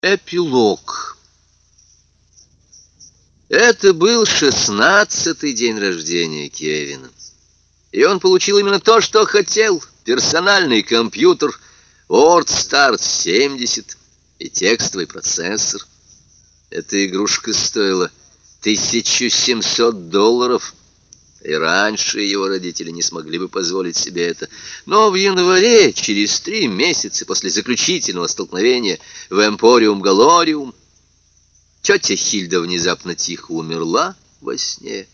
Эпилог Это был шестнадцатый день рождения Кевина. И он получил именно то, что хотел. Персональный компьютер WordStart 70 и текстовый процессор. Эта игрушка стоила 1700 долларов. И раньше его родители не смогли бы позволить себе это. Но в январе, через три месяца после заключительного столкновения в Эмпориум Галориум, тетя Хильда внезапно тихо умерла во сне.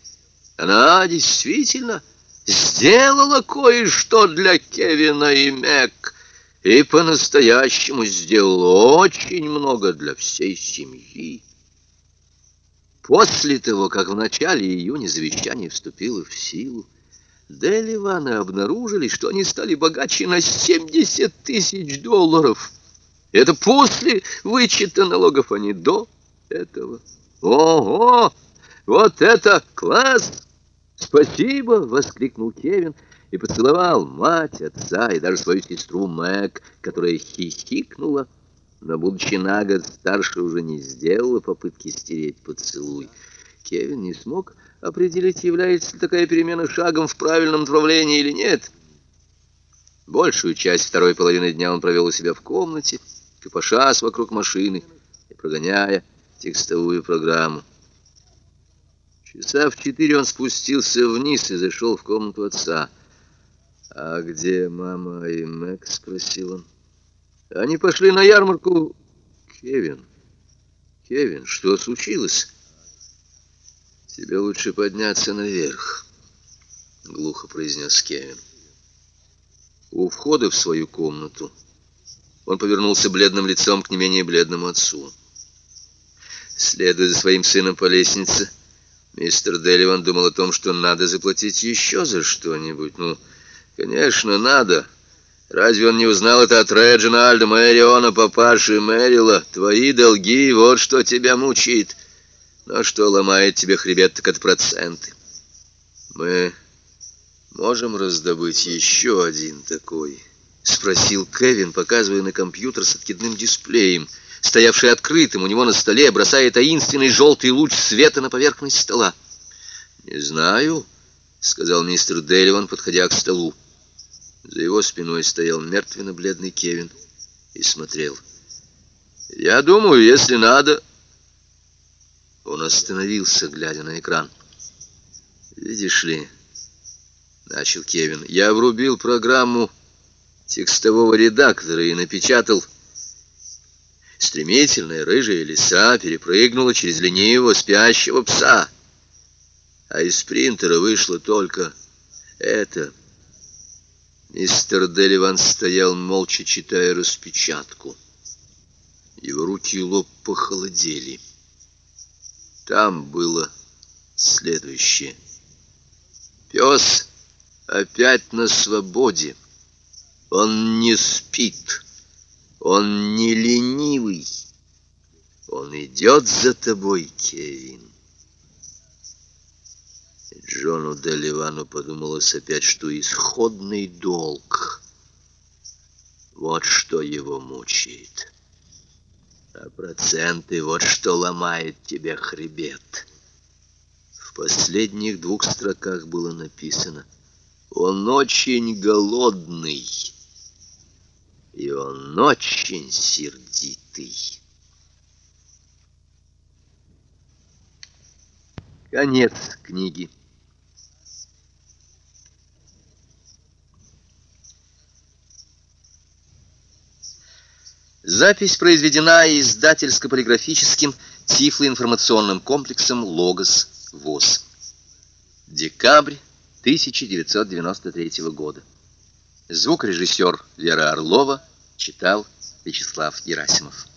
Она действительно сделала кое-что для Кевина и Мэг, и по-настоящему сделала очень много для всей семьи. После того, как в начале июня завещание вступило в силу, Деливаны обнаружили, что они стали богаче на 70 тысяч долларов. Это после вычета налогов, а не до этого. Ого! Вот это класс! Спасибо! Воскликнул Кевин и поцеловал мать, отца и даже свою сестру Мэг, которая хихикнула но, будучи на год старше, уже не сделала попытки стереть поцелуй. Кевин не смог определить, является ли такая перемена шагом в правильном направлении или нет. Большую часть второй половины дня он провел у себя в комнате, копошась вокруг машины и прогоняя текстовую программу. Часа в четыре он спустился вниз и зашел в комнату отца. «А где мама и Мэг?» — спросил он. Они пошли на ярмарку. Кевин, Кевин, что случилось? Тебе лучше подняться наверх, глухо произнес Кевин. У входа в свою комнату он повернулся бледным лицом к не менее бледному отцу. Следуя за своим сыном по лестнице, мистер Деливан думал о том, что надо заплатить еще за что-нибудь. Ну, конечно, надо. Разве он не узнал это от Реджинальда, Мэриона, папаши Мэрила? Твои долги, вот что тебя мучает. Но что ломает тебе хребет, так это проценты. Мы можем раздобыть еще один такой? Спросил Кевин, показывая на компьютер с откидным дисплеем, стоявший открытым у него на столе, бросая таинственный желтый луч света на поверхность стола. «Не знаю», — сказал мистер Деливан, подходя к столу. За его спиной стоял мертвенно-бледный Кевин и смотрел. «Я думаю, если надо...» Он остановился, глядя на экран. «Видишь ли...» — начал Кевин. «Я врубил программу текстового редактора и напечатал...» Стремительная рыжая лиса перепрыгнула через ленивого спящего пса, а из принтера вышло только это — Мистер Деливан стоял, молча читая распечатку. Его руки и лоб похолодели. Там было следующее. Пес опять на свободе. Он не спит. Он не ленивый. Он идет за тобой, Кевин. Джону Деливану подумалось опять, что исходный долг — вот что его мучает. А проценты — вот что ломает тебе хребет. В последних двух строках было написано «Он очень голодный, и он очень сердитый». Конец книги. Запись произведена издательско-полиграфическим тифлоинформационным комплексом «Логос ВОЗ». Декабрь 1993 года. Звукорежиссер Вера Орлова читал Вячеслав Герасимов.